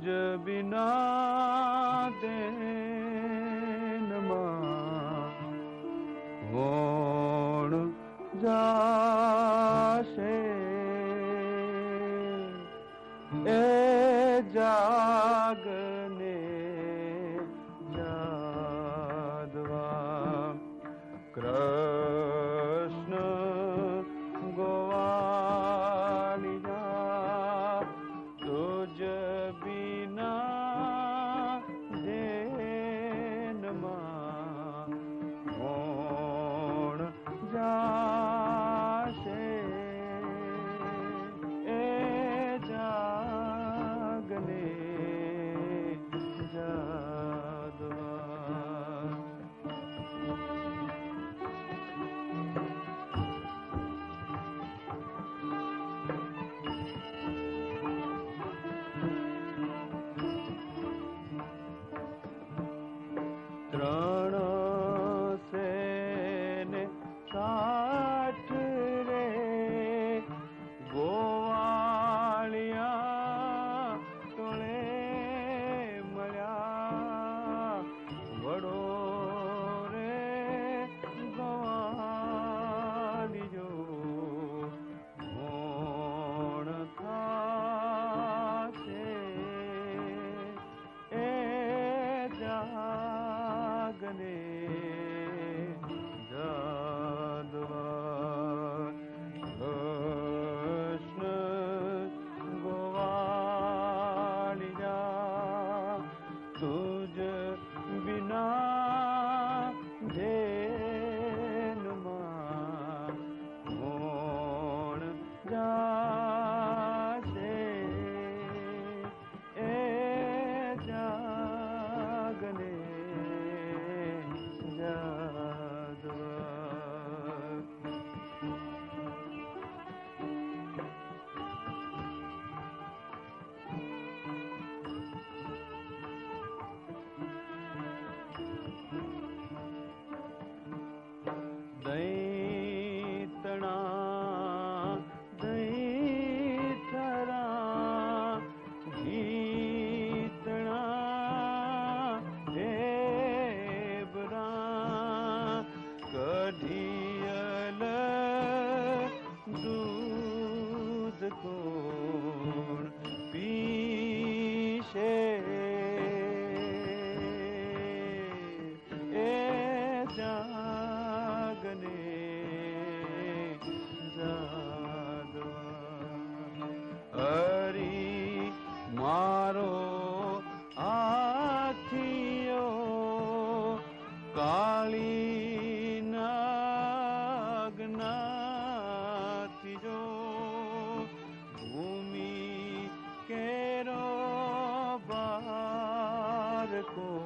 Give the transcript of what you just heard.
तुझ बिना दे मोण जाशे? ए जाग কালী নাগনাতিজ ভূমি কের বার কো